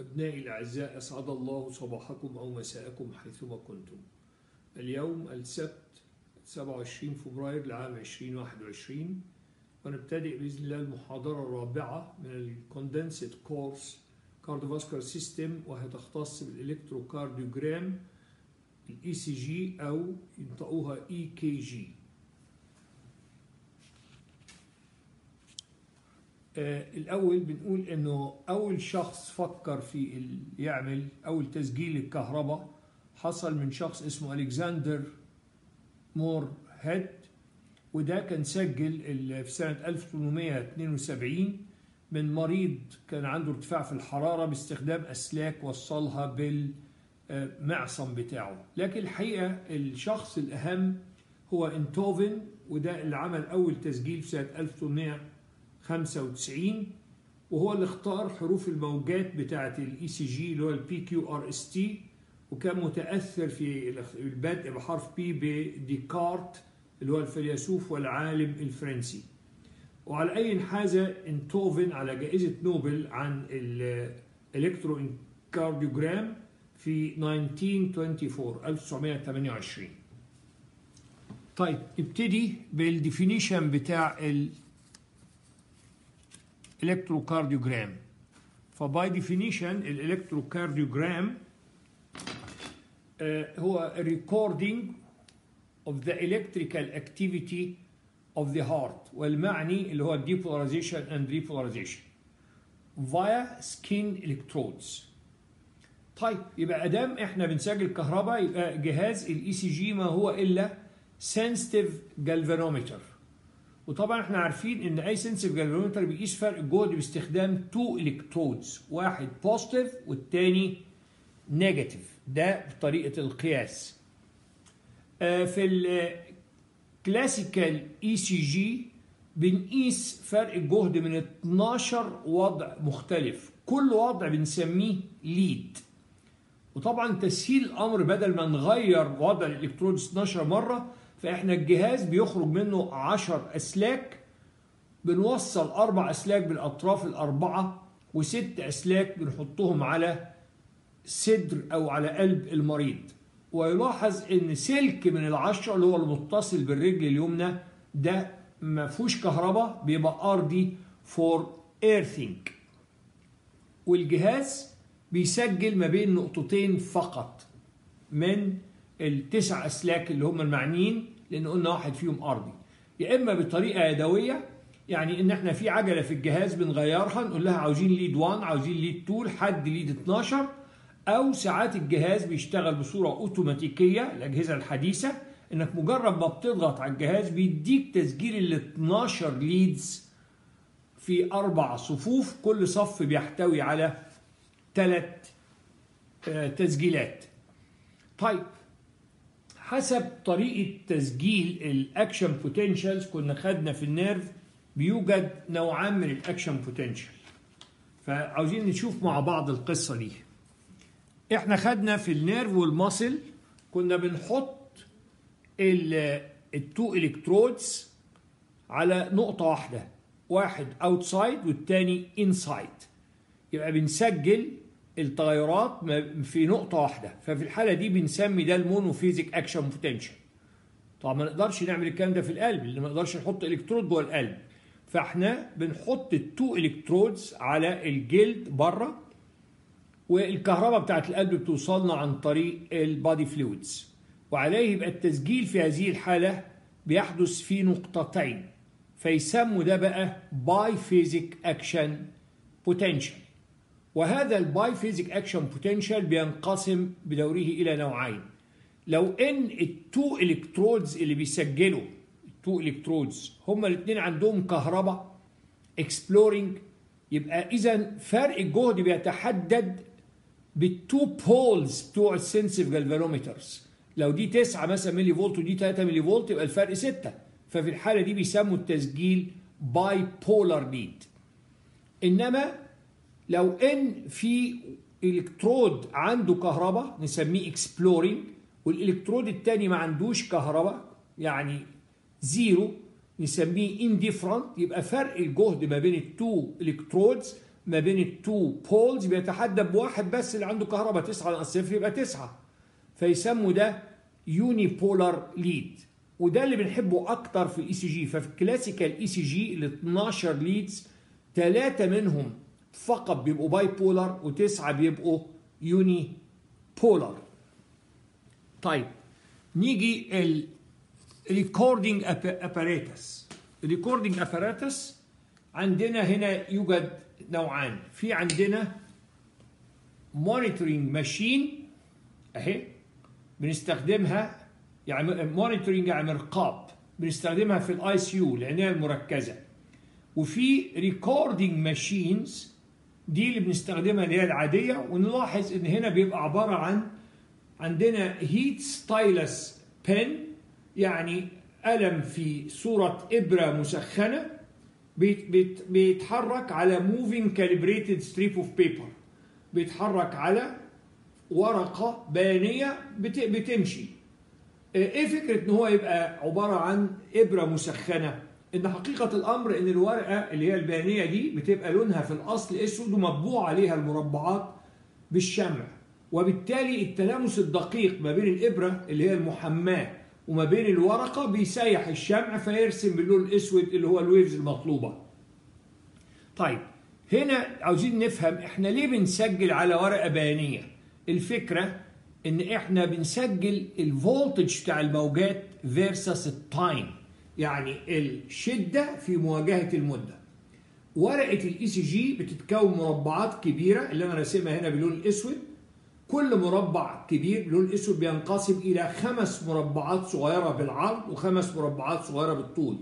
أبنائي الأعزاء أسعد الله صباحكم أو مساءكم حيثما كنتم. اليوم السبت 27 فبراير لعام 2021 ونبتدئ بإذن الله المحاضرة الرابعة من ال condensed course cardiovascular system وهي تختص بال electrocardiogram ال ECG أو ينطقوها EKG الأول بنقول إنه أول شخص فكر في يعمل أول تسجيل الكهرباء حصل من شخص اسمه ألكسندر مويرهيد وده كان سجل في سنة 1872 من مريض كان عنده ارتفاع في الحرارة باستخدام أسلاك وصلها بالمعصم بتاعه. لكن الحقيقة الشخص الأهم هو انتوفن وده اللي عمل أول تسجيل في سنة 1895 وهو اللي اختار حروف الموجات بتاعة ال ECG اللي هو ال PQRST وكان متأثر في البدء بحرف P بديكارت اللي هو الفيلسوف والعالم الفرنسي. وعلى أي حاز انتوفن على جائزة نوبل عن ال electrocardiogram في 1924 1928 طيب نبتدي بال definition بتاع ال electrocardiogram ف by definition ال electrocardiogram هو recording of the electrical activity of the heart. والمعني اللي هو depolarization and repolarization. Via skin electrodes. طيب يبقى ادام إحنا بنسجل كهرباء يبقى جهاز ال ECG ما هو إلا sensitive galvanometer. وطبعا إحنا عارفين إن أي sensitive galvanometer بيقيس فرق الجهد باستخدام two electrodes واحد positive والتاني negative ده بطريقة القياس. آه، في ال classical ECG بنقيس فرق الجهد من 12 وضع مختلف. كل وضع بنسميه lead وطبعا تسهيل الأمر بدل ما نغير وضع الإلكترود 12 مرة فإحنا الجهاز بيخرج منه 10 أسلاك بنوصل أربع أسلاك بالأطراف الأربعة وست أسلاك بنحطهم على صدر أو على قلب المريض. ويلاحظ إن سلك من العشرة اللي هو المتصل بالرجل اليمنى ده ما فيهوش كهرباء بيبقى ارضي for earthing والجهاز بيسجل ما بين نقطتين فقط من التسع أسلاك اللي هم المعنيين لأن قلنا واحد فيهم أرضي. يا إما بطريقة يدوية يعني إن إحنا في عجلة في الجهاز بنغيرها نقول لها عاوزين lead 1 عاوزين lead 2 لحد lead 12 أو ساعات الجهاز بيشتغل بصورة أوتوماتيكية الأجهزة الحديثة إنك مجرد ما بتضغط على الجهاز بيديك تسجيل ال 12 leads في أربع صفوف كل صف بيحتوي على ثلاث تسجيلات. طيب حسب طريقة تسجيل ال action potentials كنا خدنا في ال nerve بيوجد نوعان من ال action potential فعاوزين نشوف مع بعض القصة دي. إحنا خدنا في ال nerve وال muscle كنا بنحط ال two electrodes على نقطة واحدة واحد outside والتاني inside يبقى بنسجل التغيرات في نقطة واحدة. ففي الحالة دي بنسمي ده ال monophasic action potential. طبعا ما نقدرش نعمل الكلام ده في القلب لأن ما نقدرش نحط إلكترود جوه القلب. فإحنا بنحط ال two electrodes على الجلد بره والكهرباء بتاعت القلب بتوصلنا عن طريق ال body fluids وعليه يبقى التسجيل في هذه الحالة بيحدث في نقطتين. فيسموا ده بقى biphasic action potential وهذا ال biphasic action potential بينقسم بدوره إلى نوعين. لو إن ال two electrodes اللي بيسجلوا ال two electrodes هما الاثنين عندهم كهرباء exploring يبقى إذا فرق الجهد بيتحدد بال two poles بتوع ال sensitive galvanometers لو دي 9 مثلا ملي فولت ودي 3 ملي فولت يبقى الفرق 6 ففي الحالة دي بيسموا التسجيل bipolar lead إنما لو إن في إلكترود عنده كهرباء نسميه exploring والإلكترود الثاني ما عندوش كهرباء يعني زيرو نسميه indifferent يبقى فرق الجهد ما بين ال two electrodes ما بين ال two poles بيتحدد بواحد بس اللي عنده كهرباء 9 ناقص صفر يبقى 9 فيسموا ده unipolar lead وده اللي بنحبه أكتر في ال ECG ففي ال classical ECG ال 12 leads ثلاثة منهم فقط بيبقوا bipolar وتسعة بيبقوا unipolar طيب نيجي ال recording apparatus ال recording apparatus عندنا هنا يوجد نوعان. في عندنا monitoring machine أهي بنستخدمها يعني monitoring يعني مرقاب بنستخدمها في ال ICU العنايه المركزه وفي recording machines دي اللي بنستخدمها اللي هي العادية ونلاحظ إن هنا بيبقى عبارة عن عندنا heat stylus بن يعني قلم في صورة إبرة مسخنة بيت بيت بيتحرك على moving calibrated strip of paper بيتحرك على ورقة بيانية بت بتمشي. إيه فكرة إن هو يبقى عبارة عن إبرة مسخنة؟ إن حقيقة الأمر إن الورقة اللي هي البيانيه دي بتبقى لونها في الأصل أسود ومطبوع عليها المربعات بالشمع وبالتالي التلامس الدقيق ما بين الإبرة اللي هي المحماة وما بين الورقة بيسيح الشمع فيرسم باللون الأسود اللي هو ال waves المطلوبة. طيب هنا عاوزين نفهم إحنا ليه بنسجل على ورقة بيانيه؟ الفكرة إن إحنا بنسجل ال voltage بتاع الموجات versus ال time يعني الشدة في مواجهة المدة. ورقة ال ECG بتتكون مربعات كبيرة اللي أنا راسمها هنا باللون الاسود كل مربع كبير باللون الاسود بينقسم إلى خمس مربعات صغيرة بالعرض وخمس مربعات صغيرة بالطول.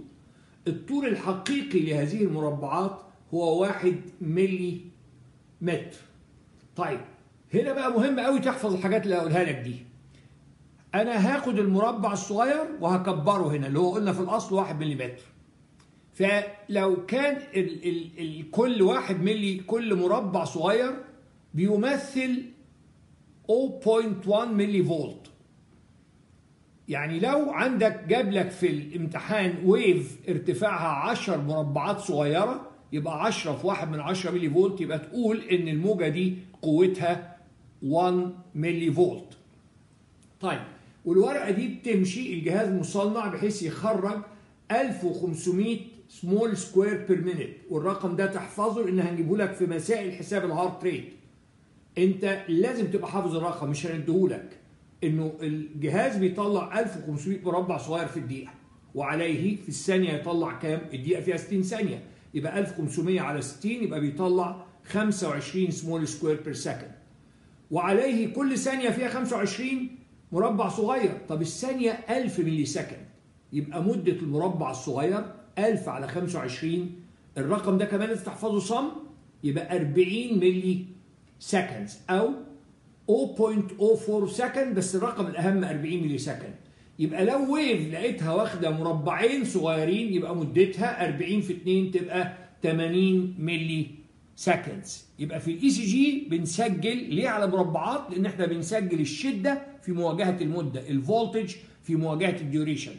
الطول الحقيقي لهذه المربعات هو واحد ملي متر. طيب هنا بقى مهم قوي تحفظ الحاجات اللي هقولها لك دي. أنا هاخد المربع الصغير وهكبره هنا اللي هو قلنا في الأصل 1 ملم فلو كان ال ال ال كل 1 ملي كل مربع صغير بيمثل 0.1 ملي فولت. يعني لو عندك جاب لك في الامتحان wave ارتفاعها 10 مربعات صغيرة يبقى 10 في 1 من 10 ملي فولت يبقى تقول إن الموجة دي قوتها 1 ملي فولت. طيب والورقة دي بتمشي الجهاز مصنع بحيث يخرج 1500 small square per minute والرقم ده تحفظه لأن هنجيبه لك في مسائل حساب ال heart rate أنت لازم تبقى حافظ الرقم مش هنديهولك إنه الجهاز بيطلع 1500 مربع صغير في الدقيقة وعليه في الثانية يطلع كام؟ الدقيقة فيها 60 ثانية. يبقى 1500 على 60 يبقى بيطلع 25 small square per second وعليه كل ثانية فيها 25 مربع صغير. طب الثانية 1000 millisecond يبقى مدة المربع الصغير 1000 على 25 الرقم ده كمان لازم تحفظه صم يبقى 40 milliseconds أو 0.04 second بس الرقم الأهم 40 millisecond يبقى لو wave لقيتها واخدة مربعين صغيرين يبقى مدتها 40 في 2 تبقى 80 milliseconds يبقى في ال ECG بنسجل ليه على مربعات؟ لأن إحنا بنسجل الشدة في مواجهة المدة ال voltage في مواجهة ال duration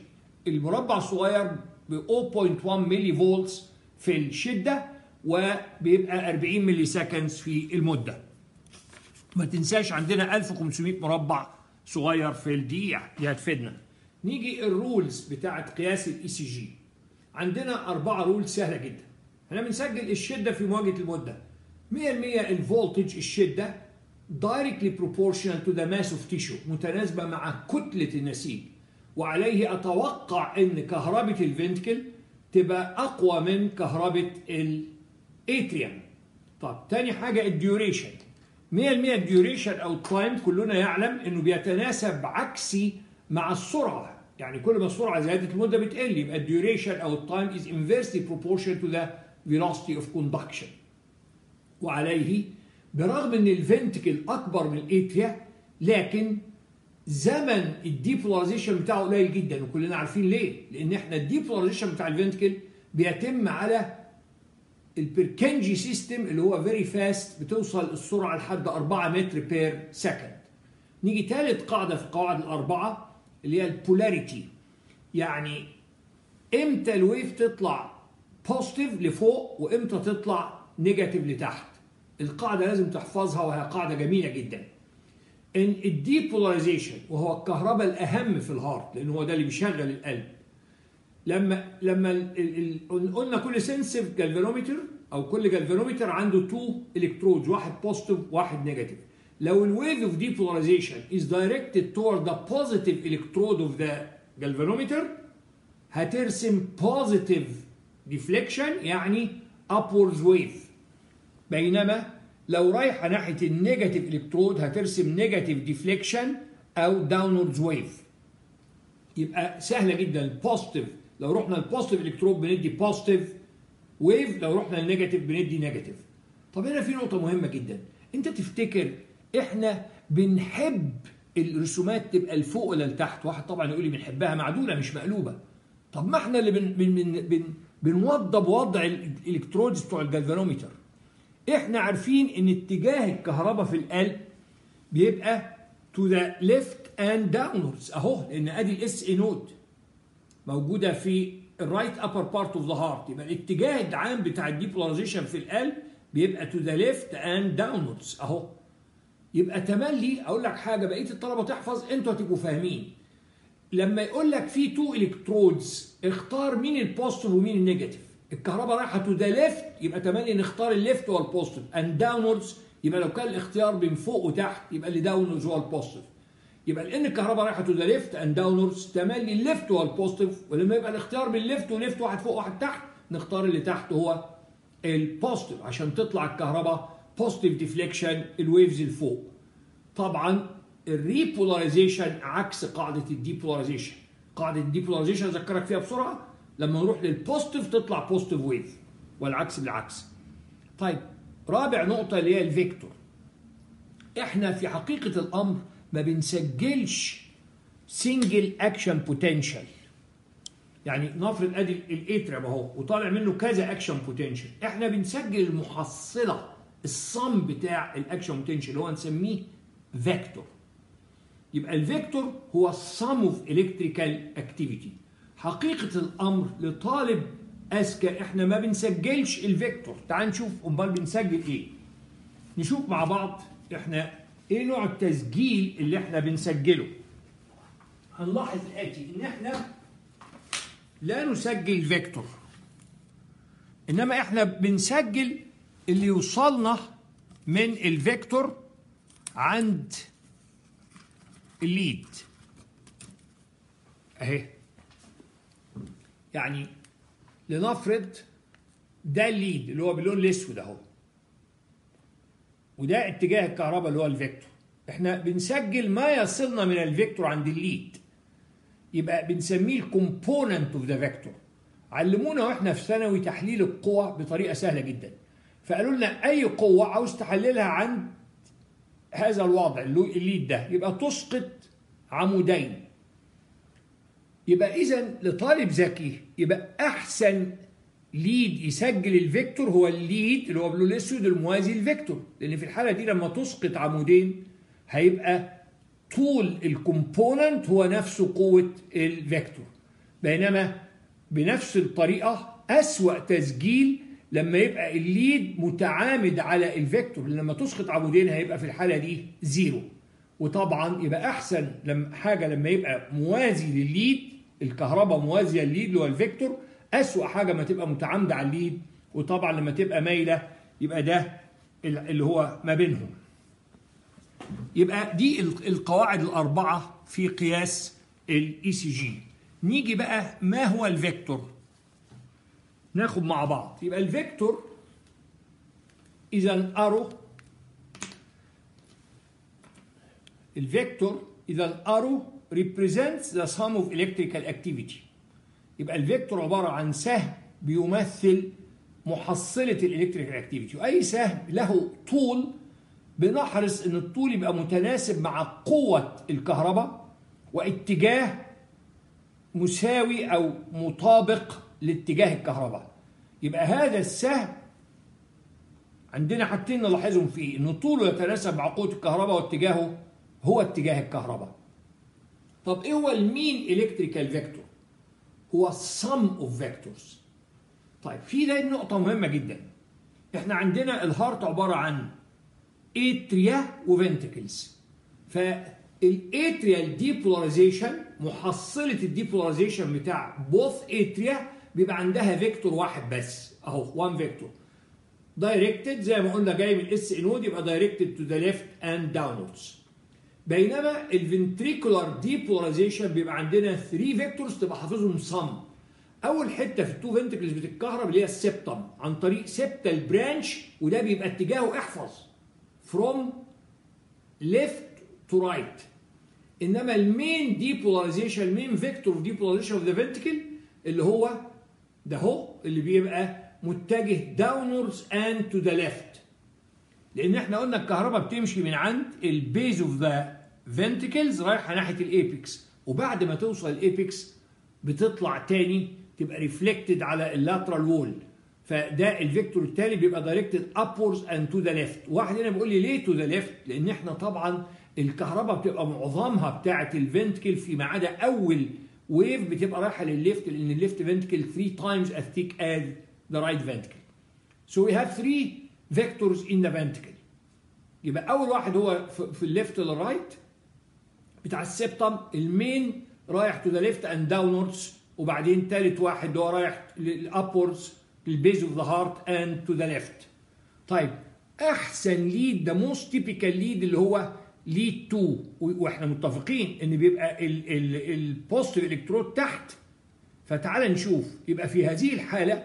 المربع الصغير ب 0.1 millivolts في الشدة وبيبقى 40 milliseconds في المدة. ما تنساش عندنا 1500 مربع صغير في الدقيقه دي هتفيدنا. نيجي ال rules بتاعة قياس ال ECG عندنا أربعة rules سهلة جدا. إحنا بنسجل الشدة في مواجهة المدة. 100% ال voltage الشدة directly proportional to the mass of tissue متناسبة مع كتلة النسيج. وعليه أتوقع إن كهربة ال ventricle تبقى أقوى من كهربة ال atrium طب تاني حاجة ال duration 100% ال duration أو ال time كلنا يعلم إنه بيتناسب عكسي مع السرعة. يعني كل ما السرعة زادت المدة بتقل يبقى ال duration أو ال time is inversely proportional to the velocity of conduction. وعليه برغم إن ال ventricle أكبر من ال atria لكن زمن ال depolarization بتاعه قليل جدا. وكلنا عارفين ليه؟ لأن إحنا ال depolarization بتاع ال ventricle بيتم على ال Purkinje system اللي هو very fast بتوصل السرعة لحد 4 متر per second نيجي ثالث قاعدة في قواعد الأربعة اللي هي ال polarity يعني إمتى ال wave تطلع positive لفوق وامتى تطلع negative لتحت. القاعدة لازم تحفظها وهي قاعدة جميلة جدا. إن ال depolarization وهو الكهرباء الأهم في ال heart لأن هو ده اللي بيشغل القلب. لما لما ال ال قلنا كل sensitive galvanometer أو كل جالفانومتر عنده two electrodes واحد positive واحد negative لو ال wave of depolarization is directed toward the positive electrode of the galvanometer هترسم positive deflection يعني upwards wave. بينما لو رايحة ناحية ال negative electrode هترسم negative deflection أو downwards wave يبقى سهلة جدا. ال positive لو رحنا ال positive electrode بندي positive wave لو رحنا ال negative بندي negative طب هنا في نقطة مهمة جدا. أنت تفتكر إحنا بنحب الرسومات تبقى لفوق ولا لتحت؟ واحد طبعا يقول لي بنحبها معدولة مش مقلوبة. طب ما إحنا اللي بن بن بن بنوضب وضع ال electrodes بتوع الجالفانومتر إحنا عارفين إن اتجاه الكهرباء في القلب بيبقى to the left and downwards. أهو لأن أدي ال SA node موجودة في ال right upper part of the heart يبقى الاتجاه العام بتاع ال depolarization في القلب بيبقى to the left and downwards. أهو. يبقى تملي أقول لك حاجة بقية الطلبة تحفظ أنتوا هتبقوا فاهمين. لما يقول لك في two electrodes اختار مين ال positive ومين ال negative الكهرباء رايحة to the left يبقى تملي نختار ال left هو ال positive and downwards يبقى لو كان الاختيار بين فوق وتحت يبقى اللي downwards هو ال positive يبقى لأن الكهرباء رايحة to the left and downwards تملي ال left هو ال positive ولما يبقى الاختيار بين left و left واحد فوق واحد تحت نختار اللي تحت هو ال positive عشان تطلع الكهرباء positive deflection ال waves لفوق. طبعا ال repolarization عكس قاعدة ال depolarization قاعدة ال depolarization أذكرك فيها بسرعة لما نروح لل positive تطلع positive wave والعكس بالعكس. طيب رابع نقطة اللي هي ال vector. إحنا في حقيقة الأمر ما بنسجلش single action potential يعني نفرض أدي ال atrium أهو وطالع منه كذا action potential إحنا بنسجل المحصلة ال sum بتاع ال action potential اللي هو نسميه vector يبقى ال vector هو ال sum of electrical activity حقيقة الأمر لطالب أذكى إحنا ما بنسجلش ال vector. تعال نشوف امال بنسجل إيه. نشوف مع بعض إحنا إيه نوع التسجيل اللي إحنا بنسجله. هنلاحظ الاتي إن إحنا لا نسجل vector. إنما إحنا بنسجل اللي يوصلنا من ال vector عند ال lead اهي يعني لنفرض ده ال lead اللي هو باللون الأسود أهو. وده اتجاه الكهرباء اللي هو ال vector. إحنا بنسجل ما يصلنا من ال vector عند ال lead يبقى بنسميه ال component of the vector علمونا وإحنا في ثانوي تحليل القوى بطريقة سهلة جدا. فقالوا لنا أي قوة عاوز تحللها عند هذا الوضع ال lead ده يبقى تسقط عمودين. يبقى إذا لطالب ذكي يبقى أحسن lead يسجل ال vector هو ال lead اللي هو باللون الأسود الموازي لل vector لأن في الحالة دي لما تسقط عمودين هيبقى طول ال component هو نفسه قوة ال vector. بينما بنفس الطريقة أسوأ تسجيل لما يبقى ال lead متعامد على ال vector لما تسقط عمودين هيبقى في الحالة دي زيرو. وطبعا يبقى أحسن لما حاجة لما يبقى موازي للل lead الكهرباء موازية لل lead اللي هو ال vector أسوأ حاجة ما تبقى متعامدة على ال lead. وطبعا لما تبقى مايلة يبقى ده اللي هو ما بينهم. يبقى دي القواعد الأربعة في قياس ال ECG نيجي بقى ما هو ال vector؟ ناخد مع بعض. يبقى الفيكتور إذا الارو الفيكتور إذا الارو represents the sum of electrical activity. يبقى ال vector عبارة عن سهم بيمثل محصلة ال electrical activity واي سهم له طول بنحرص إن الطول يبقى متناسب مع قوة الكهرباء واتجاه مساوي أو مطابق لاتجاه الكهرباء. يبقى هذا السهم عندنا حاجتين نلاحظهم فيه إن طوله يتناسب مع قوة الكهرباء واتجاهه هو اتجاه الكهرباء. طب إيه هو ال main electrical vector هو sum of vectors طيب في ده نقطة مهمة جدا. إحنا عندنا ال heart عبارة عن atria و ventricles فال atrial depolarization محصلة ال depolarization بتاع both atria بيبقى عندها vector واحد بس. أهو one vector directed زي ما قلنا جاي من ال SA node يبقى directed to the left and downwards بينما ال ventricular depolarization بيبقى عندنا 3 vectors تبقى حافظهم صم أول حتة في ال two ventricles بتتكهرب اللي هي ال septum عن طريق septal branch وده بيبقى اتجاهه احفظ. From left to right. إنما ال main depolarization ال main vector of depolarization of the ventricle اللي هو ده هو اللي بيبقى متجه downwards and to the left لأن إحنا قلنا الكهرباء بتمشي من عند ال base of the ventricles رايحة ناحية ال apex وبعد ما توصل ال apex بتطلع تاني تبقى reflected على ال lateral wall فده ال vector التالي بيبقى directed upwards and to the left واحد هنا بيقول لي ليه to the left لأن إحنا طبعا الكهرباء بتبقى معظمها بتاعة ال ventricle فيما عدا أول wave بتبقى رايحة لل left لأن ال left ventricle 3 times as thick as the right ventricle. So we have three vectors in the ventricle. يبقى أول واحد هو في ال left لل right بتاع ال septum ال main رايح to the left and downwards وبعدين ثالث واحد هو رايح لل upwards لل base of the heart and to the left طيب أحسن lead the most typical lead اللي هو lead 2 وإحنا متفقين إن بيبقى ال positive electrode تحت. فتعال نشوف. يبقى في هذه الحالة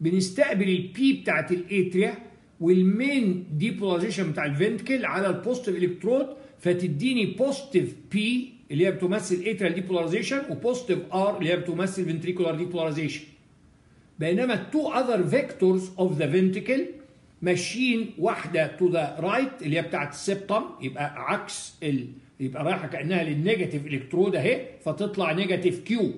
بنستقبل ال P بتاعت ال atria وال main depolarization بتاع ال ventricle على ال positive electrode فتديني positive P اللي هي بتمثل atrial depolarization و positive R اللي هي بتمثل ventricular depolarization بينما ال two other vectors of the ventricle ماشيين واحدة to the right اللي هي بتاعت ال septum يبقى عكس ال... يبقى رايحة كأنها لل negative electrode أهي فتطلع negative Q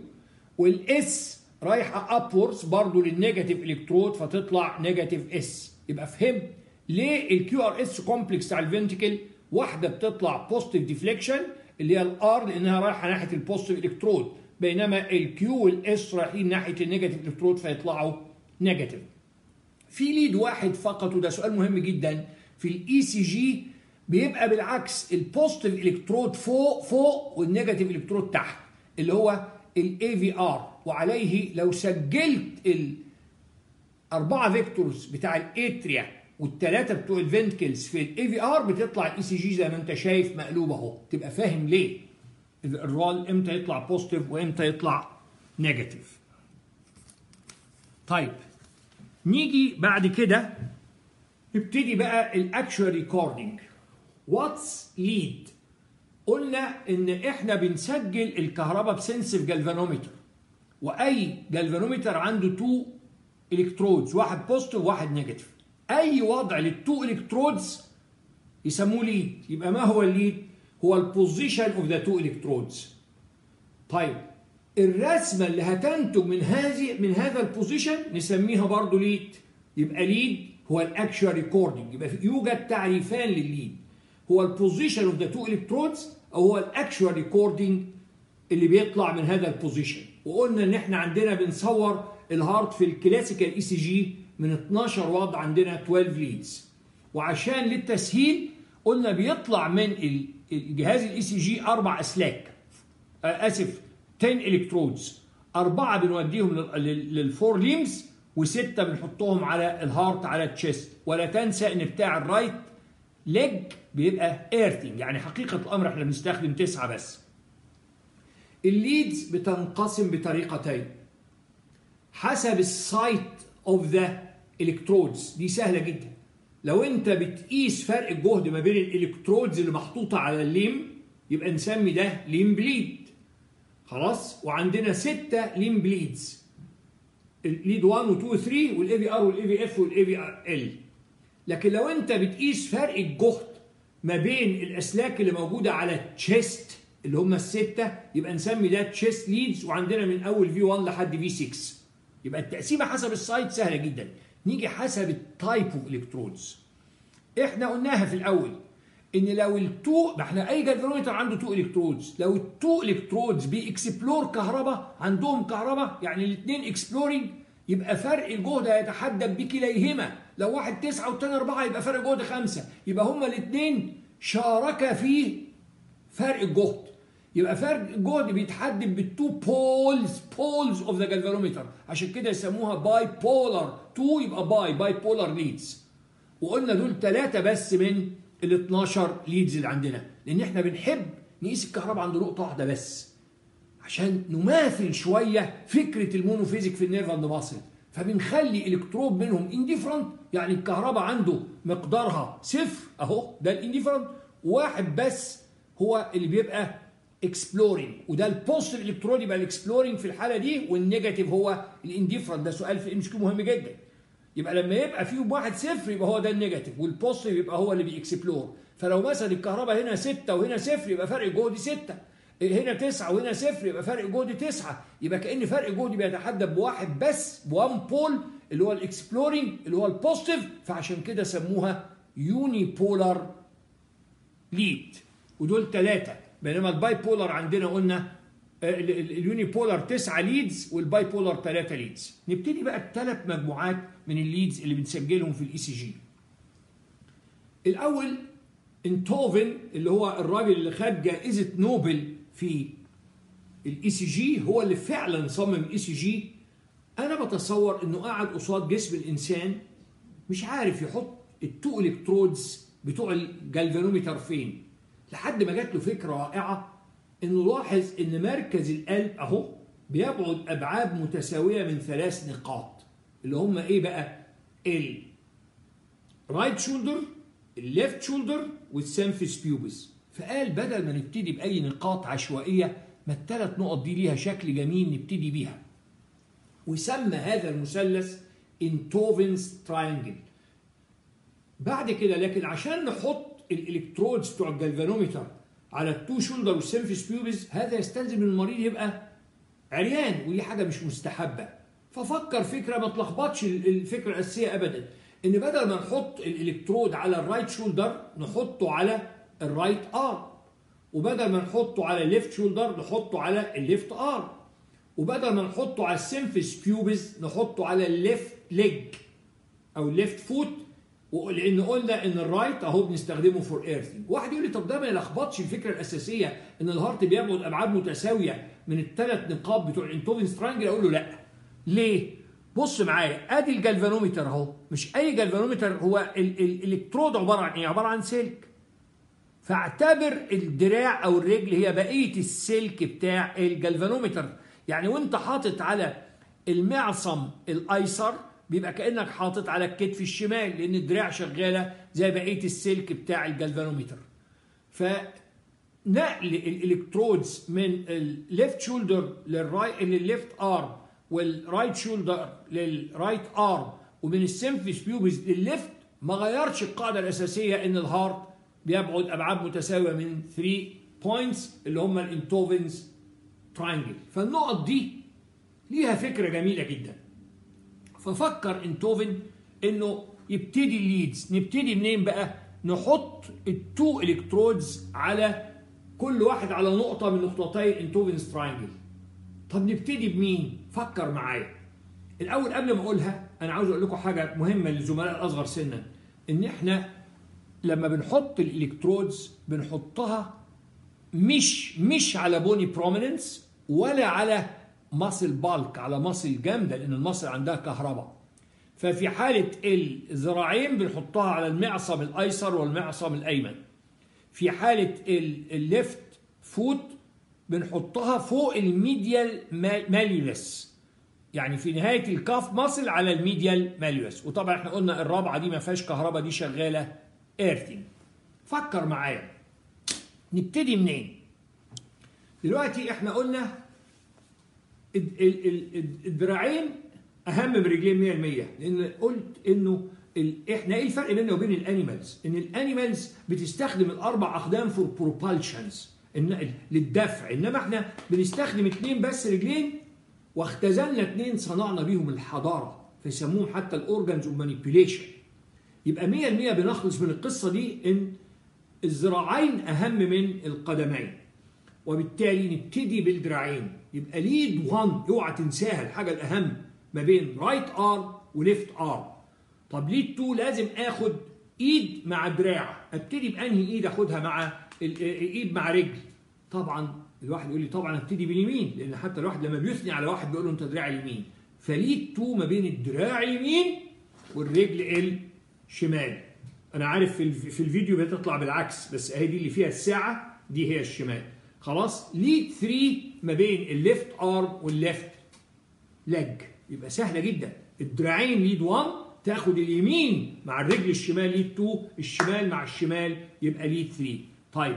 وال S رايحة upwards برضه لل negative electrode فتطلع negative S يبقى فهمت ليه ال QRS complex بتاع ال ventricle واحدة بتطلع positive deflection اللي هي ال R لأنها رايحة ناحية ال positive electrode. بينما ال Q وال S رايحين ناحية ال negative electrode فيطلعوا negative في lead واحد فقط وده سؤال مهم جدا. في ال ECG بيبقى بالعكس ال positive electrode فوق فوق وال negative electrode تحت اللي هو ال aVR وعليه لو سجلت الاربعه vectors بتاع ال atria والثلاثه بتوع ال ventricles في ال aVR بتطلع ال ECG زي ما انت شايف مقلوب أهو. تبقى فاهم ليه. ال rule إمتى يطلع positive وإمتى يطلع negative طيب نيجي بعد كده نبتدي بقى ال actual recording what's lead قلنا إن إحنا بنسجل الكهرباء ب sensitive galvanometer وأي جالفانومتر عنده two electrodes واحد positive وواحد negative أي وضع لل two electrodes يسموه lead يبقى ما هو ال lead هو ال position of the two electrodes طيب الرسمة اللي هتنتج من هذه من هذا ال position نسميها برضه lead يبقى lead هو ال actual recording يبقى يوجد تعريفان لل lead هو ال position of the two electrodes أو هو ال actual recording اللي بيطلع من هذا ال position وقلنا إن إحنا عندنا بنصور ال heart في ال classical ECG من 12 وضع عندنا 12 leads وعشان للتسهيل قلنا بيطلع من الجهاز ال ECG أربع اسلاك آسف 10 electrodes. أربعة بنوديهم لل four limbs وستة بنحطهم على ال heart على ال chest ولا تنسى إن بتاع ال right leg بيبقى earthing يعني حقيقة الأمر إحنا بنستخدم تسعة بس. ال leads بتنقسم بطريقتين. حسب ال site of the electrodes دي سهلة جدا. لو أنت بتقيس فرق الجهد ما بين ال electrodes اللي محطوطة على ال limb يبقى نسمي ده limb lead خلاص؟ وعندنا ستة limb leads. lead 1 و 2 و 3 وال aVR وال aVF وال aVL لكن لو انت بتقيس فرق الجهد ما بين الأسلاك اللي موجودة على ال chest اللي هم الستة يبقى نسمي ده chest leads وعندنا من أول V 1 لحد V 6 يبقى التقسيمة حسب ال site سهلة جدا. نيجي حسب ال type of electrodes إحنا قلناها في الأول. إن لو ال two إحنا أي جالفانومتر عنده two electrodes. لو ال two electrodes بي explore كهرباء عندهم كهرباء يعني الاثنين exploring يبقى فرق الجهد هيتحدد بكليهما لو واحد تسعة والتاني أربعة يبقى فرق جهد خمسة. يبقى هما الاثنين شاركا في فرق الجهد. يبقى فرق الجهد بيتحدد بال two poles poles of the galvanometer عشان كده يسموها bipolar two يبقى bi bipolar leads وقلنا دول ثلاثة بس من ال 12 leads اللي عندنا. لأن إحنا بنحب نقيس الكهرباء عند نقطة واحدة بس. عشان نماثل شوية فكرة ال monophasic في ال nerve and muscle فبنخلي الكتروب منهم indifferent يعني الكهرباء عنده مقدارها صفر أهو ده ال indifferent واحد بس هو اللي بيبقى exploring وده ال positive electrode يبقى ال exploring في الحالة دي وال negative هو ال indifferent ده سؤال في MCQ مهم جدا. يبقى لما يبقى فيهم واحد صفر يبقى هو ده ال negative وال positive يبقى هو اللي بي explore فلو مثلا الكهرباء هنا ستة وهنا صفر يبقى فرق الجهد ستة. هنا تسعة وهنا صفر يبقى فرق جهد تسعة. يبقى كأن فرق جهد بيتحدد بواحد بس ب one pole اللي هو ال exploring اللي هو ال positive فعشان كده سموها unipolar lead ودول ثلاثة بينما ال bipolar عندنا قلنا ال unipolar 9 leads وال bipolar 3 leads. نبتدي بقى الثلاث مجموعات من ال leads اللي بنسجلهم في ال ECG الأول Einthoven اللي هو الراجل اللي خد جائزة نوبل في ال ECG هو اللي فعلا صمم ال ECG أنا بتصور إنه قاعد قصاد جسم الإنسان مش عارف يحط ال two electrodes بتوع الجالفانومتر فين. لحد ما جات له فكرة رائعة. إنه لاحظ إن مركز القلب أهو بيبعد أبعاد متساوية من ثلاث نقاط اللي هم إيه بقى؟ ال right shoulder ال left shoulder وال symphysis pubis فقال بدل ما نبتدي بأي نقاط عشوائية ما الثلاث نقط دي ليها شكل جميل نبتدي بيها. وسمى هذا المثلث Einthoven's triangle بعد كده لكن عشان نحط ال electrodes بتوع الجلفانومتر على ال two shoulder وال symphysis pubis هذا يستلزم المريض يبقى عريان ودي حاجة مش مستحبة. ففكر فكرة ما تلخبطش الفكرة الأساسية ابدا إن بدل ما نحط الإلكترود على ال right shoulder نحطه على ال right arm. وبدل ما نحطه على ال left shoulder نحطه على ال left arm. وبدل ما نحطه على ال symphysis pubis نحطه على ال left leg أو ال left foot لأن قلنا إن ال right أهو بنستخدمه for earthing واحد يقول لي طب ده ما يلخبطش الفكرة الأساسية إن ال heart بيبعد أبعاد متساوية من الثلاث نقاط بتوع ال Einthoven's triangle أقول له لأ. ليه؟ بص معايا أدي الجلفانومتر أهو. مش أي جلفانومتر هو الإلكترود عبارة عن إيه؟ عبارة عن سلك. فاعتبر الدراع أو الرجل هي بقية السلك بتاع الجلفانومتر. يعني وأنت حاطط على المعصم الأيسر بيبقى كأنك حاطط على الكتف الشمال لأن الدراع شغالة زي بقية السلك بتاع الجلفانومتر. فنقل ال electrodes من ال left shoulder للرايت للليفت ارم والرايت شولدر للرايت ارم ومن ال symphysis pubis لل left ما غيرش القاعدة الأساسية إن ال heart بيبعد أبعاد متساوية من 3 points اللي هم ال Einthoven's triangle فالنقط دي ليها فكرة جميلة جدا. ففكر Einthoven انه يبتدي ال leads نبتدي منين بقى؟ نحط ال two electrodes على كل واحد على نقطة من نقطتي Einthoven's triangle طب نبتدي بمين؟ فكر معايا. الأول قبل ما أقولها أنا عاوز أقول لكم حاجة مهمة للزملاء الأصغر سنا إن إحنا لما بنحط ال electrodes بنحطها مش مش على bony prominence ولا على muscle bulk على muscle جامدة لأن ال muscle عندها كهرباء. ففي حالة الذراعين بنحطها على المعصم الأيسر والمعصم الأيمن. في حالة ال left foot بنحطها فوق ال medial malleolus يعني في نهاية ال calf muscle على ال medial malleolus وطبعا إحنا قلنا الرابعة دي ما فيهاش كهرباء دي شغالة earthing فكر معايا. نبتدي منين؟ دلوقتي إحنا قلنا الذراعين أهم من رجلين 100% لأن قلت إنه إحنا إيه الفرق بيننا وبين ال animals؟ إن ال animals بتستخدم الأربع أقدام for propulsion للدفع إنما إحنا بنستخدم اثنين بس رجلين واختزلنا اثنين صنعنا بيهم الحضارة فيسموهم حتى ال organs of manipulation يبقى 100% بنخلص من القصة دي إن الذراعين أهم من القدمين وبالتالي نبتدي بالدراعين. يبقى lead 1 اوعى تنساها الحاجة الأهم ما بين right arm و left arm طب lead 2 لازم آخد إيد مع دراع؟ أبتدي بأنهي إيد أخدها مع إيد مع رجل؟ طبعا الواحد يقول لي طبعا أبتدي باليمين لأن حتى الواحد لما بيثني على واحد بيقول له أنت دراع اليمين. ف lead 2 ما بين الدراع اليمين والرجل الشمال؟ أنا عارف في في الفيديو بتطلع بالعكس بس أهي دي اللي فيها الساعة دي هي الشمال. خلاص؟ lead 3 ما بين ال left arm وال left leg يبقى سهلة جدا. الدراعين lead 1 تاخد اليمين مع الرجل الشمال lead 2 الشمال مع الشمال يبقى lead 3 طيب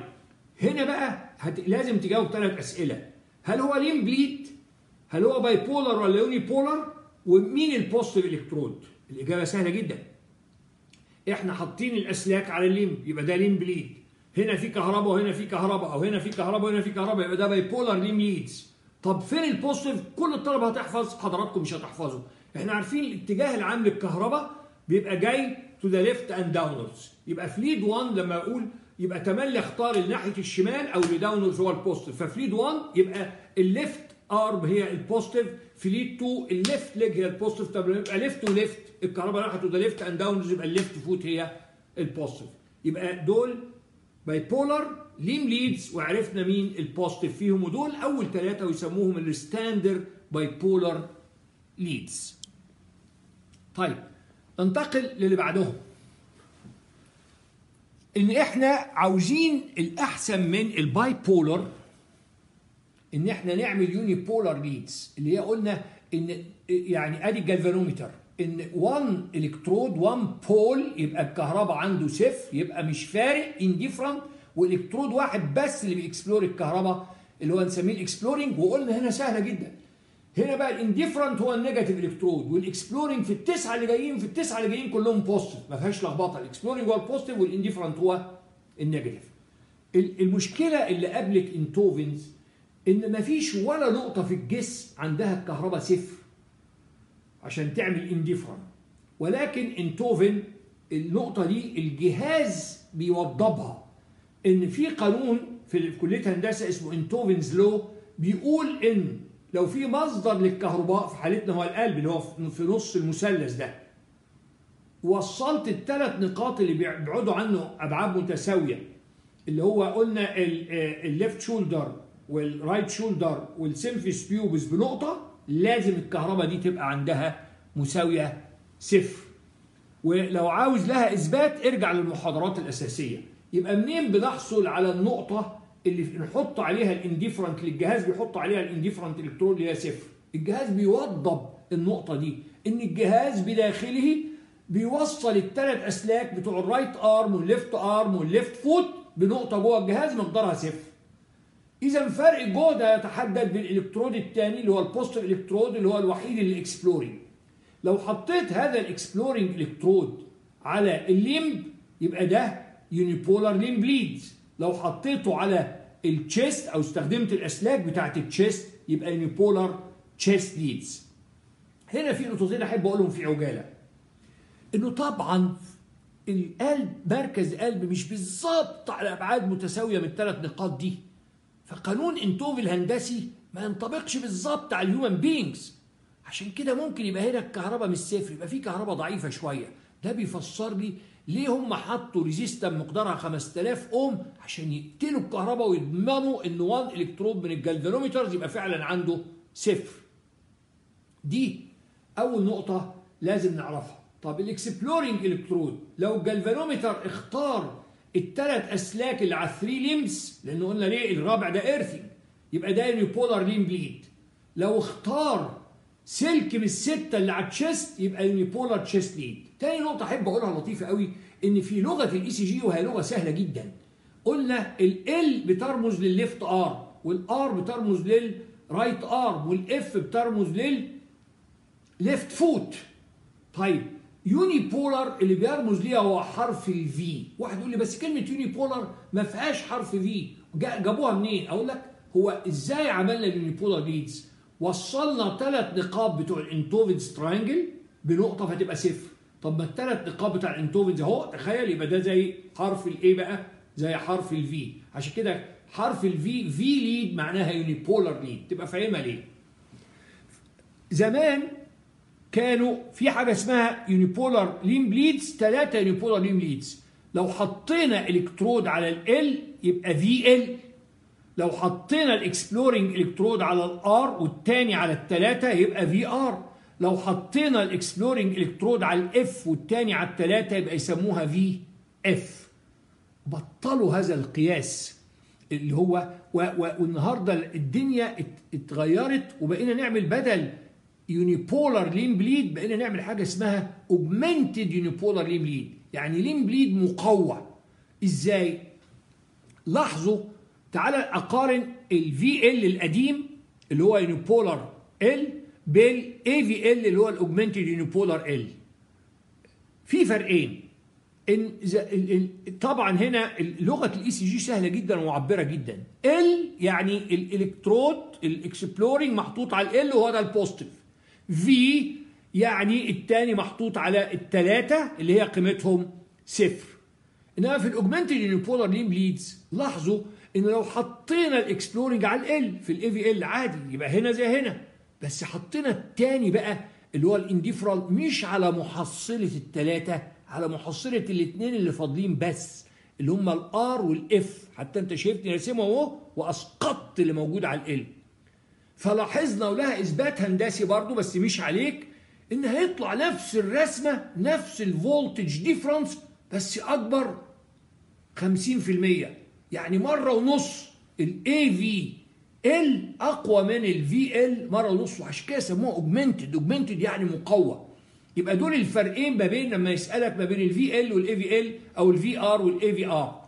هنا بقى هت... لازم تجاوب ثلاث أسئلة. هل هو limb lead هل هو bipolar ولا unipolar ومين ال positive electrode الإجابة سهلة جدا. إحنا حاطين الأسلاك على ال limb يبقى ده limb lead هنا في كهرباء وهنا في كهرباء أو هنا في كهرباء وهنا في كهرباء. يبقى ده bipolar limb leads طب فين ال positive كل الطلبة هتحفظ حضراتكم مش هتحفظوا. إحنا عارفين الاتجاه العام للكهرباء بيبقى جاي to the left and downwards يبقى في lead 1 لما أقول يبقى تملي اختار لناحيه الشمال أو ل downwards هو ال positive ففي lead 1 يبقى ال left arm هي ال positive في lead 2 ال left leg هي ال positive طب يبقى left و left الكهرباء راحت to the left and downwards يبقى ال left foot هي ال positive يبقى دول bipolar limb leads وعرفنا مين ال positive فيهم ودول أول ثلاثة ويسموهم ال standard bipolar leads طيب ننتقل للي بعدهم. إن إحنا عاوزين الأحسن من ال bipolar إن إحنا نعمل unipolar leads اللي هي قلنا إن يعني أدي الجالفانومتر إن 1 الكترود 1 pole يبقى الكهرباء عنده صفر يبقى مش فارق indifferent و electrode واحد بس اللي بي explore الكهرباء اللي هو نسميه ال exploring وقلنا هنا سهلة جدا. هنا بقى ال indifferent هو ال negative electrode وال exploring في التسعة اللي جايين في التسعة اللي جايين كلهم positive ما فيهاش لخبطة. ال exploring هو ال positive وال indifferent هو ال negative المشكلة اللي قابلك Einthoven إن ما فيش ولا نقطة في الجسم عندها الكهرباء صفر عشان تعمل indifferent ولكن Einthoven النقطة دي الجهاز بيوضبها إن في قانون في كلية هندسة اسمه Einthoven's law بيقول إن لو في مصدر للكهرباء في حالتنا هو القلب اللي هو في نص المثلث ده. وصلت الثلاث نقاط اللي بيبعدوا عنه أبعاد متساوية. اللي هو قلنا ال left shoulder وال right shoulder وال symphysis pubis بنقطة لازم الكهرباء دي تبقى عندها مساوية صفر. ولو عاوز لها إثبات ارجع للمحاضرات الأساسية. يبقى منين بنحصل على النقطة اللي نحط عليها ال indifferent للجهاز بيحط عليها ال indifferent electrode اللي هي صفر. الجهاز بيوضب النقطة دي. إن الجهاز بداخله بيوصل الثلاث أسلاك بتوع ال right arm وال left arm وال left foot بنقطة جوه الجهاز مقدارها صفر. إذا فرق الجهد يتحدد بالإلكترود الثاني اللي هو ال positive electrode اللي هو الوحيد اللي exploring لو حطيت هذا ال exploring electrode على ال limb يبقى ده unipolar limb leads لو حطيته على ال chest أو استخدمت الأسلاك بتاعت ال chest يبقى unipolar chest leads هنا في نقطتين أحب أقولهم في عجالة. إنه طبعا القلب مركز القلب مش بالظبط على أبعاد متساوية من الثلاث نقاط دي. فقانون Einthoven الهندسي ما ينطبقش بالظبط على ال human beings عشان كده ممكن يبقى هنا الكهرباء مش صفر يبقى في كهرباء ضعيفة شوية. ده بيفسر لي ليه هم حطوا resistance مقدارها 5000 اوم عشان يقتلوا الكهرباء ويضمنوا إن 1 الكترون من ال galvanometers يبقى فعلا عنده صفر دي أول نقطة لازم نعرفها. طب ال exploring electrode لو الجلفانومتر اختار الثلاث أسلاك اللي على ال three limbs لأنه قلنا ليه الرابع ده earthing يبقى ده unipolar limb lead لو اختار سلك من الستة اللي على ال chest يبقى unipolar chest lead تاني نقطة أحب أقولها لطيفة قوي إن في لغة ال ECG وهي لغة سهلة جدا. قلنا ال L بترمز للل left arm وال R بترمز لل right arm وال F بترمز لل left foot طيب unipolar اللي بيرمز ليها هو حرف ال V واحد يقول لي بس كلمة unipolar ما فيهاش حرف في جابوها منين؟ أقول لك هو إزاي عملنا ال unipolar leads وصلنا ثلاث نقاط بتوع ال Einthoven's triangle بنقطة فتبقى صفر. طب ما الثلاث نقاط بتاع ال Einthoven's أهو تخيل يبقى ده زي حرف الايه بقى زي حرف ال V عشان كده حرف ال V في lead معناها unipolar lead تبقى فاهمها ليه؟ زمان كانوا في حاجة اسمها unipolar limb leads ثلاثة unipolar limb leads لو حطينا الكترود على L يبقى VL لو حطينا ال exploring electrode على ال R والتاني على الثلاثه يبقى VR لو حطينا ال exploring electrode على ال F والتاني على الثلاثه يبقى يسموها VF بطلوا هذا القياس اللي هو والنهاردة الدنيا اتغيرت وبقينا نعمل بدل unipolar limb lead بقينا نعمل حاجة اسمها augmented unipolar limb lead يعني limb lead مقوى. إزاي؟ لاحظوا تعالى أقارن ال VL القديم اللي هو unipolar L بال aVL اللي هو ال augmented unipolar L في فرقين. إن طبعا هنا لغة ال ECG سهلة جدا ومعبرة جدا. L يعني ال electrode ال exploring محطوط على L وهو ده ال positive V يعني الثاني محطوط على الثلاثه اللي هي قيمتهم صفر. إنما في ال augmented unipolar limb leads لاحظوا إن لو حطينا ال exploring على L في ال aVL عادي يبقى هنا زي هنا. بس حطينا الثاني بقى اللي هو ال indifferent مش على محصلة الثلاثه على محصلة الاثنين اللي فاضلين بس اللي هم ال R وال F حتى أنت شايفني راسمه أهو وأسقطت اللي موجود على L فلاحظنا ولها إثبات هندسي برضو بس مش عليك إن هيطلع نفس الرسمة نفس ال voltage difference بس أكبر 50% يعني مرة ونص ال aVL أقوى من ال VL مرة ونص. وعشان كده سموها augmented augmented يعني مقوى. يبقى دول الفرقين ما بين لما يسألك ما بين ال VL وال aVL أو ال VR وال aVR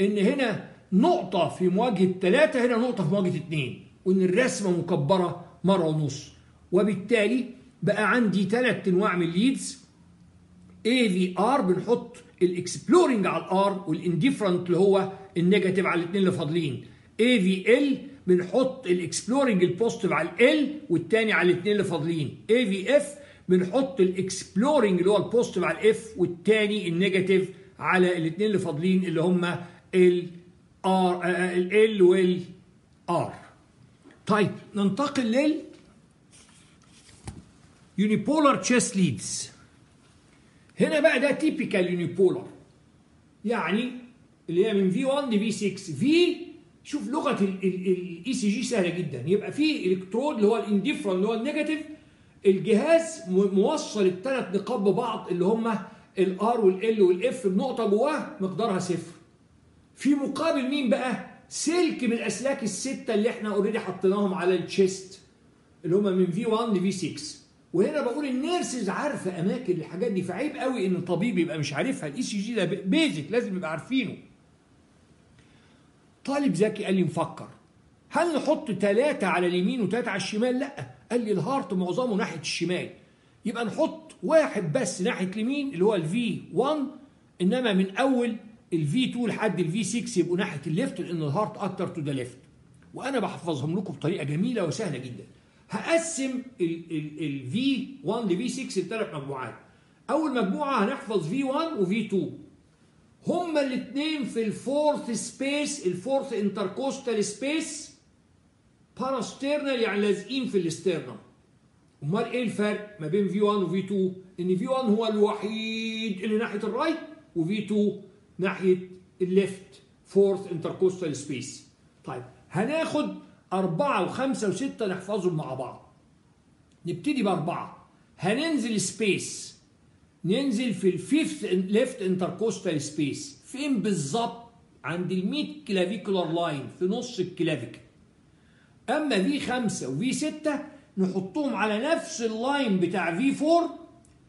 إن هنا نقطة في مواجهة ثلاثة هنا نقطة في مواجهة اثنين وإن الرسمة مكبرة مرة ونص. وبالتالي بقى عندي ثلاث أنواع من ال leads aVR بنحط ال exploring على ال R وال indifferent اللي هو ال negative على الاثنين اللي فاضلين. aVL بنحط ال exploring ال positive على L والثاني على الاثنين اللي فاضلين. aVF بنحط ال exploring اللي هو ال positive على ال F والثاني ال negative على الاثنين اللي فاضلين اللي هم ال R ال L وال R طيب ننتقل لل unipolar chest leads هنا بقى ده typical unipolar يعني اللي هي من V 1 ل V 6 V شوف لغة ال ECG سهلة جدا. يبقى في الكترود اللي هو ال indifferent اللي هو ال negative الجهاز موصل الثلاث نقاط ببعض اللي هم ال R وال L وال F بنقطة جواه مقدارها صفر. في مقابل مين بقى؟ سلك من الأسلاك الستة اللي إحنا already حطيناهم على ال chest اللي هم من V 1 ل V 6 وهنا بقول ال nurses عارفة أماكن الحاجات دي فعيب قوي إن الطبيب يبقى مش عارفها. ال ECG ده basic لازم يبقى عارفينه. طالب ذكي قال لي نفكر هل نحط ثلاثة على اليمين وثلاثة على الشمال؟ لأ. قال لي ال heart معظمه ناحية الشمال. يبقى نحط واحد بس ناحية اليمين اللي هو ال V 1 إنما من أول ال V 2 لحد ال V 6 يبقوا ناحية ال left لأن ال heart أكتر to the left. وأنا بحفظهم لكم بطريقة جميلة وسهلة جدا. هقسم ال V 1 ل V 6 لثلاث مجموعات. أول مجموعة هنحفظ V 1 و V 2 هما الاثنين في ال fourth space ال fourth intercostal space parasternal يعني لازقين في ال sternum أمال إيه الفرق ما بين V 1 و V 2 إن V 1 هو الوحيد اللي ناحية ال right و V 2 ناحية ال left fourth intercostal space. طيب هناخد أربعة وخمسة وستة نحفظهم مع بعض. نبتدي بأربعة. هننزل space. ننزل في ال fifth left intercostal space. فين بالظبط؟ عند ال mid clavicular line في نص ال clavicle. أما V 5 و V 6 نحطهم على نفس ال line بتاع V 4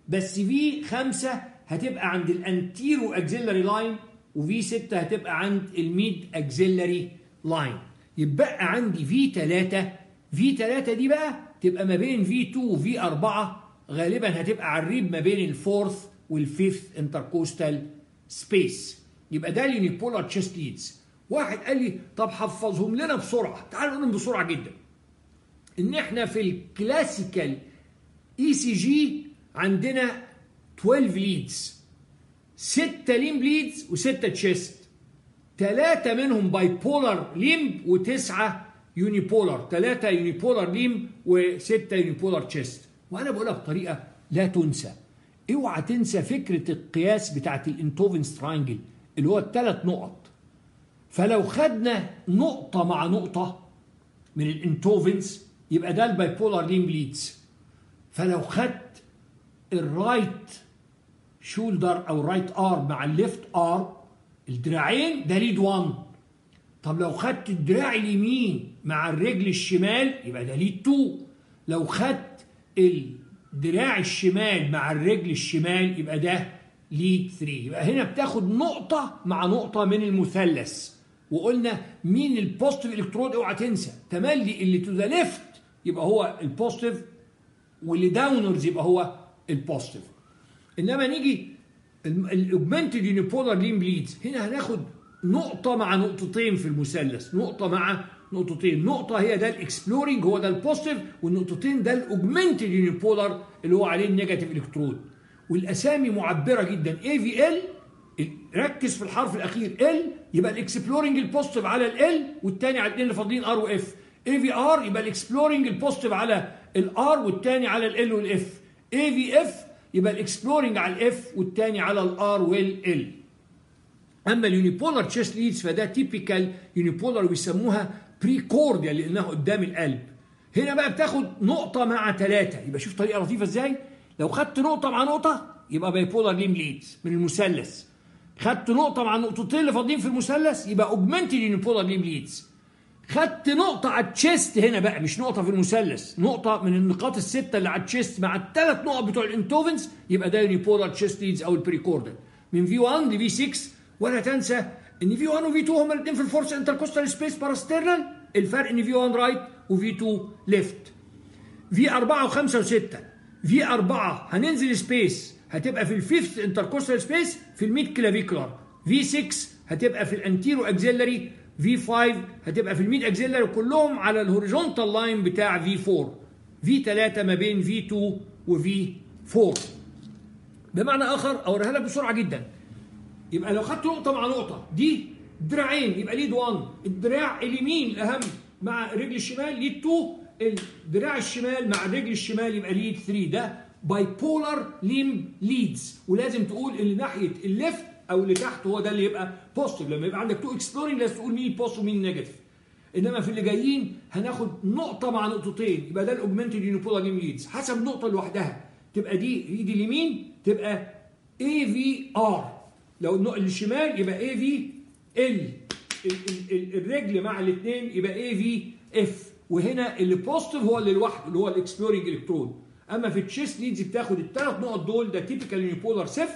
بس V 5 هتبقى عند ال anterior axillary line و V 6 هتبقى عند ال mid axillary line. يبقى عندي V 3 V 3 دي بقى تبقى ما بين V 2 و V 4 غالبا هتبقى على ال rib ما بين ال fourth وال fifth intercostal space. يبقى ده ال unipolar chest leads واحد قال لي طب حفظهم لنا بسرعة. تعالوا نقولهم بسرعة جدا. إن إحنا في ال classical ECG عندنا 12 leads 6 limb leads و6 chest ثلاثة منهم bipolar limb وتسعة unipolar ثلاثة unipolar limb وستة unipolar chest وأنا بقولها بطريقه لا تنسى. اوعى تنسى فكرة القياس بتاعت ال Einthoven's triangle اللي هو الثلاث نقط. فلو خدنا نقطة مع نقطة من ال Einthoven's يبقى ده ال bipolar limb leads فلو خدت ال right shoulder أو right arm مع ال left arm الدراعين ده lead 1 طب لو خدت الدراع اليمين مع الرجل الشمال يبقى ده lead 2 لو خدت الدراع الشمال مع الرجل الشمال يبقى ده lead 3 يبقى هنا بتاخد نقطة مع نقطة من المثلث. وقلنا مين ال positive electrode اوعى تنسى. تملي اللي to the left يبقى هو ال positive واللي downwards يبقى هو ال positive إنما نيجي ال augmented unipolar limb leads هنا هناخد نقطة مع نقطتين في المثلث نقطة مع نقطتين نقطة هي ده ال exploring هو ده ال positive والنقطتين ده ال augmented unipolar اللي هو عليه ال negative electrode. والأسامي معبرة جدا aVL ركز في الحرف الأخير L يبقى ال exploring ال positive على ال L والتاني على الاثنين اللي فاضلين R و F aVR يبقى ال exploring ال positive على ال R والتاني على ال L وال F aVF يبقى ال exploring على ال F والتاني على ال R وال L أما ال unipolar chest leads فده typical unipolar ويسموها precordial لأنها قدام القلب. هنا بقى بتاخد نقطة مع ثلاثة يبقى شوف طريقة لطيفة إزاي. لو خدت نقطة مع نقطة يبقى bipolar limb leads من المثلث. خدت نقطة مع النقطتين اللي فاضلين في المثلث يبقى augmented unipolar limb leads خدت نقطة على ال chest هنا بقى مش نقطة في المثلث، نقطة من النقاط الستة اللي على ال chest مع الثلاث نقط بتوع ال Einthoven's يبقى ده unipolar chest leads أو ال precordial. من V 1 ل V 6 ولا تنسى إن V 1 و V 2 هما الاثنين في ال fourth intercostal space parasternal الفرق إن V 1 right و V 2 left. V 4 و5 و6 V 4 هننزل space هتبقى في ال fifth intercostal space في ال mid clavicular. V 6 هتبقى في ال anterior axillary V 5 هتبقى في ال mid axillary وكلهم على ال horizontal line بتاع V 4 V 3 ما بين V 2 و V 4 بمعنى آخر أوريها لك بسرعة جدا. يبقى لو خدت نقطة مع نقطة دي دراعين يبقى lead 1 الدراع اليمين الأهم مع الرجل الشمال lead 2 الدراع الشمال مع الرجل الشمال يبقى lead 3 ده bipolar limb leads ولازم تقول اللي ناحية ال left أو اللي تحت هو ده اللي يبقى positive لما يبقى عندك two exploring لازم تقول مين positive ومين negative إنما في اللي جايين هناخد نقطة مع نقطتين. يبقى ده ال augmented unipolar limb leads حسب نقطة لوحدها. تبقى دي ايد اليمين تبقى aVR لو الشمال يبقى aVL الرجل مع الاثنين يبقى aVF وهنا اللي positive هو اللي لوحده اللي هو ال exploring electrode أما في ال chest leads بتاخد الثلاث نقط دول ده typical unipolar سيف.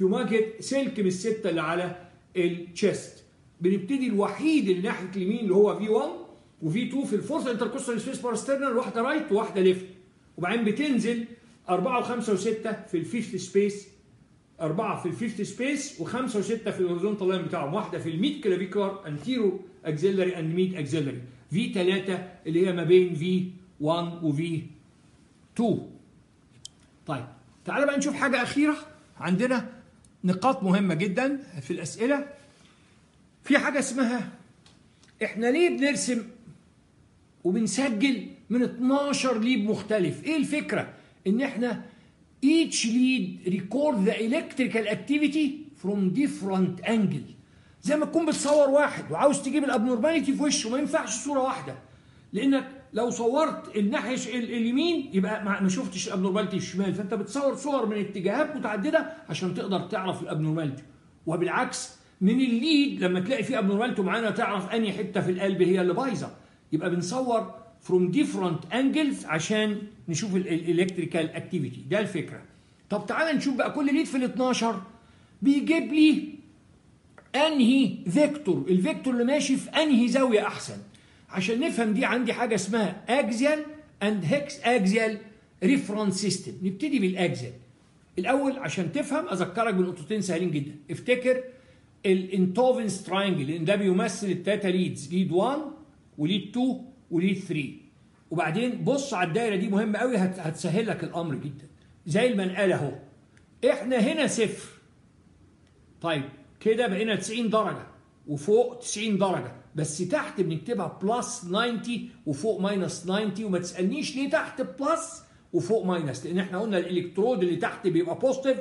في مواجهه سلك من الستة اللي على ال chest بنبتدي الوحيد اللي ناحية اليمين اللي هو V 1 و V 2 في ال fourth intercostal space parasternal واحدة right وواحدة left وبعدين بتنزل 4 و5 و6 في ال fifth space أربعة في ال fifth space وخمسة وستة في ال horizontal line بتاعهم واحدة في ال mid clavicular anterior axillary and mid axillary V 3 اللي هي ما بين V 1 و V 2 طيب تعالى بقى نشوف حاجة أخيرة عندنا. نقاط مهمة جدا في الأسئلة. في حاجة اسمها إحنا ليه بنرسم وبنسجل من 12 lead مختلف؟ إيه الفكرة؟ إن إحنا each lead record the electrical activity from different angle. زي ما تكون بتصور واحد وعاوز تجيب ال abnormality في وشه ما ينفعش صورة واحدة. لأنك لو صورت الناحية اليمين يبقى ما شفتش ال abnormality الشمال. فأنت بتصور صور من اتجاهات متعددة عشان تقدر تعرف ال abnormality وبالعكس من ال lead لما تلاقي فيه abnormality معينه تعرف أنهي حتة في القلب هي اللي بايظة. يبقى بنصور from different angles عشان نشوف ال electrical activity ده الفكرة. طب تعالى نشوف بقى كل lead في ال 12 بيجيب لي أنهي vector ال vector اللي ماشي في أنهي زاوية أحسن. عشان نفهم دي عندي حاجة اسمها axial and hexaxial reference system نبتدي بال axial الأول عشان تفهم أذكرك بنقطتين سهلين جدا. افتكر ال Einthoven's triangle لأن ده بيمثل التلاتة leads lead 1 و lead 2 و lead 3 وبعدين بص على الدايرة دي مهمه قوي هتسهل لك الأمر جدا. زي المنقله أهو. إحنا هنا صفر. طيب كده بقينا 90 درجة. وفوق 90 درجة. بس تحت بنكتبها plus 90 وفوق minus 90 وما تسألنيش ليه تحت plus وفوق minus لأن إحنا قلنا الإلكترود اللي تحت بيبقى positive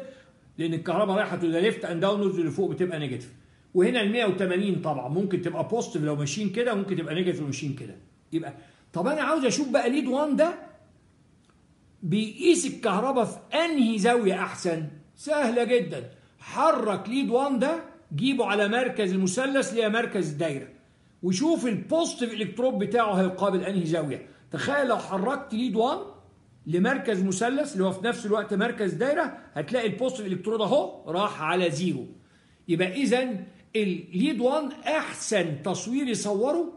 لأن الكهرباء رايحة to the left and downwards واللي فوق بتبقى negative وهنا ال 180 طبعا ممكن تبقى positive لو ماشيين كده ممكن تبقى negative لو ماشيين كده. يبقى طب أنا عاوز أشوف بقى lead 1 ده بيقيس الكهرباء في أنهي زاوية أحسن؟ سهلة جدا. حرك lead 1 ده جيبه على مركز المثلث اللي هي مركز الدايرة. وشوف ال positive electrode بتاعه هيقابل انهي زاوية. تخيل لو حركت lead 1 لمركز مثلث اللي هو في نفس الوقت مركز دايرة هتلاقي ال positive electrode أهو راح على zero يبقى اذا ال lead 1 أحسن تصوير يصوره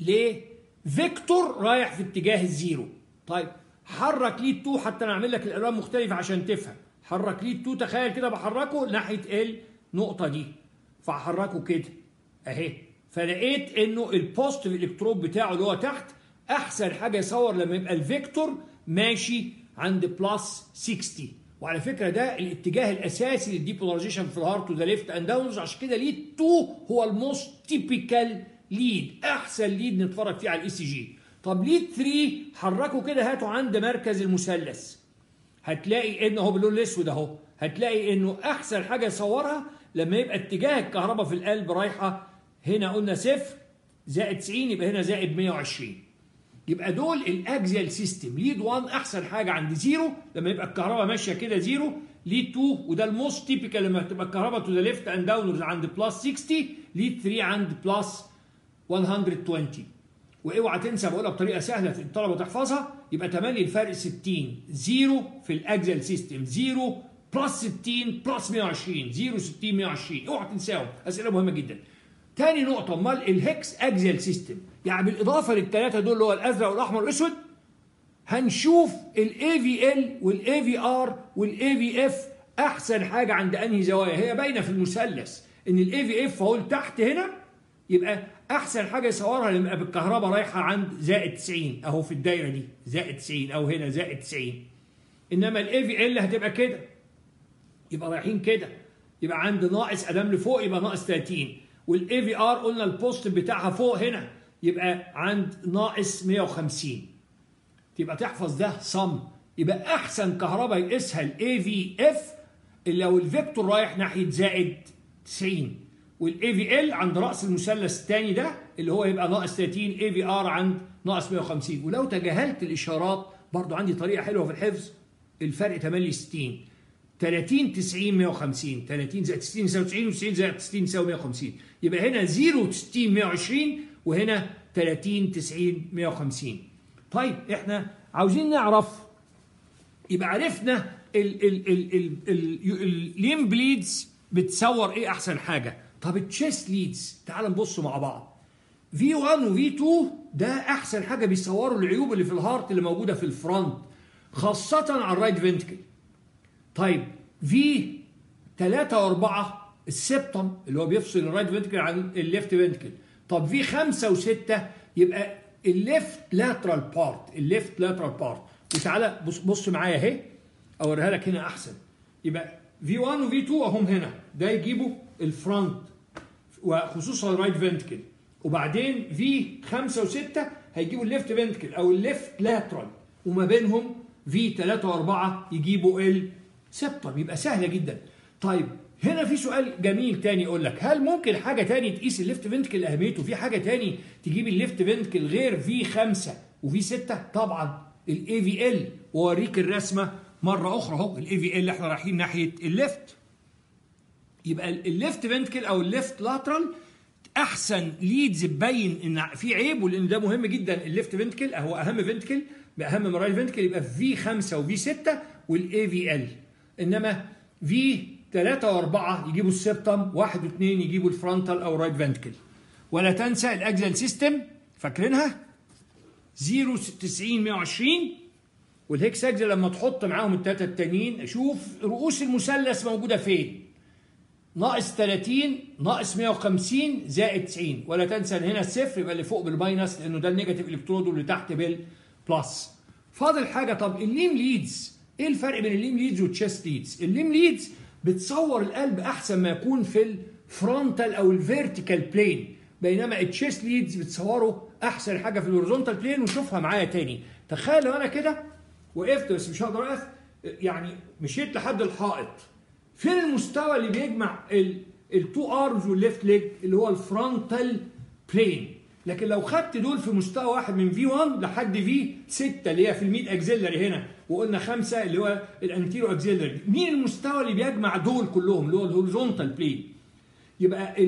ل vector رايح في اتجاه ال zero. طيب حرك lead 2 حتى أنا أعمل لك الألوان مختلفة عشان تفهم. حرك lead 2 تخيل كده بحركه ناحية النقطة دي. فحركه كده. أهي. فلقيت إنه ال positive electrode بتاعه اللي هو تحت أحسن حاجة يصور لما يبقى ال vector ماشي عند plus 60 وعلى فكرة ده الاتجاه الأساسي لل depolarization في ال heart to the left and downwards عشان كده lead 2 هو ال most typical lead أحسن lead نتفرج فيه على ال ECG طب lead 3 حركوا كده هاتوا عند مركز المثلث. هتلاقي إنه هو باللون الأسود أهو. هتلاقي إنه أحسن حاجة يصورها لما يبقى اتجاه الكهرباء في القلب رايحة هنا قلنا صفر زائد 90 يبقى هنا زائد 120 يبقى دول ال axial system lead 1 أحسن حاجة عند zero. لما يبقى الكهرباء ماشية كده zero lead 2 وده ال most typical لما تبقى الكهرباء to the left and downwards عند plus 60 lead 3 عند plus 120 وأوعى تنسى بقولها بطريقه سهلة الطلبة تحفظها. يبقى تملي الفرق 60 zero في ال axial system zero plus 60 plus 120 0 60 120 اوعى تنساهم. أسئلة مهمة جدا. تاني نقطة امال ال hexaxial system يعني بالإضافة للثلاثة دول اللي هو الأزرق والأحمر والأسود هنشوف ال aVL وال aVR وال aVF أحسن حاجة عند أنهي زوايا. هي باينة في المثلث. إن ال aVF اهو تحت هنا يبقى أحسن حاجة يصورها لما الكهرباء رايحة عند زائد 90 أهو في الدايرة دي زائد 90 أو هنا زائد 90 إنما ال aVL هتبقى كده. يبقى رايحين كده. يبقى عند ناقص ادام لفوق يبقى ناقص 30 وال aVR قلنا ال positive بتاعها فوق هنا يبقى عند ناقص 150 تبقى تحفظ ده صم يبقى أحسن كهرباء يقيسها ال aVF لو ال vector رايح ناحية زائد 90 وال aVL عند رأس المثلث الثاني ده اللي هو يبقى ناقص 30 aVR عند ناقص 150 ولو تجاهلت الإشارات برضو عندي طريقة حلوة في الحفظ الفرق 8 60 30 90 150 30 زائد 60 يساوي 90 و90 زائد 60 يساوي 150 يبقى هنا 0 60 120 وهنا 30 90 150 طيب إحنا عاوزين نعرف يبقى عرفنا ال limb leads بتصور إيه أحسن حاجة. طب ال chest leads تعال نبص مع بعض. V1 و V2 ده أحسن حاجة بيصوروا العيوب اللي في ال heart اللي موجودة في ال front خاصة على ال right ventricle طيب V3 و4 ال septum اللي هو بيفصل ال right ventricle عن ال left ventricle طب V5 و6 يبقى ال left lateral part ال left lateral part وتعالى بص بص معايا اهي اوريها لك هنا أحسن. يبقى V1 و V2 اهم هنا. ده يجيبوا ال front وخصوصا ال right ventricle وبعدين V5 و6 هيجيبوا ال left ventricle أو ال left lateral وما بينهم V3 و4 يجيبوا ال septum يبقى سهله جدا. طيب هنا في سؤال جميل تاني يقول لك هل ممكن حاجة تاني تقيس ال left ventricle أهميته؟ في حاجة تاني تجيب ال left ventricle غير V5 و V6 طبعا ال aVL وأوريك الرسمة مرة أخرى أهو ال aVL إحنا رايحين ناحية ال left. يبقى ال left ventricle أو ال left lateral أحسن leads تبين إن في عيب ولأن ده مهم جدا. ال left ventricle هو أهم ventricle بأهم من ال right ventricle يبقى V5 و V6 وال aVL إنما V3 و4 يجيبوا ال septum 1 و2 يجيبوا ال frontal أو right ventricle ولا تنسى ال axial system فاكرينها؟ 0 90 120 وال hexaxial لما تحط معاهم الثلاثه التانيين أشوف رؤوس المثلث موجودة فين؟ ناقص 30 ناقص 150 زائد 90 ولا تنسى إن هنا الصفر يبقى اللي فوق بال minus لأنه ده ال negative electrode واللي تحت بال plus فاضل حاجة طب ال limb leads إيه الفرق بين ال limb leads وال chest leads؟ ال limb leads بتصور القلب أحسن ما يكون في ال frontal أو ال vertical plane بينما ال chest leads بتصوره أحسن حاجة في ال horizontal plane وشوفها معايا تاني. تخيل لو أنا كده وقفت بس مش هقدر أقف يعني مشيت لحد الحائط. فين المستوى اللي بيجمع ال two arms وال left leg اللي هو ال frontal plane لكن لو خدت دول في مستوى واحد من V1 لحد V6 اللي هي في ال mid axillary هنا وقلنا خمسة اللي هو ال anterior axillary مين المستوى اللي بيجمع دول كلهم اللي هو ال horizontal plane يبقى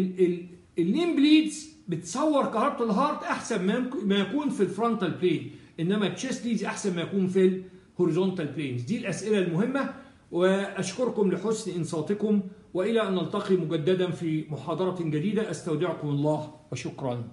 ال limb leads بتصور كهربة ال heart أحسن ما يكون في ال frontal plane إنما ال chest leads أحسن ما يكون في ال horizontal planes دي الأسئلة المهمة وأشكركم لحسن انصاتكم وإلى أن نلتقي مجددا في محاضرة جديدة. أستودعكم الله وشكرا.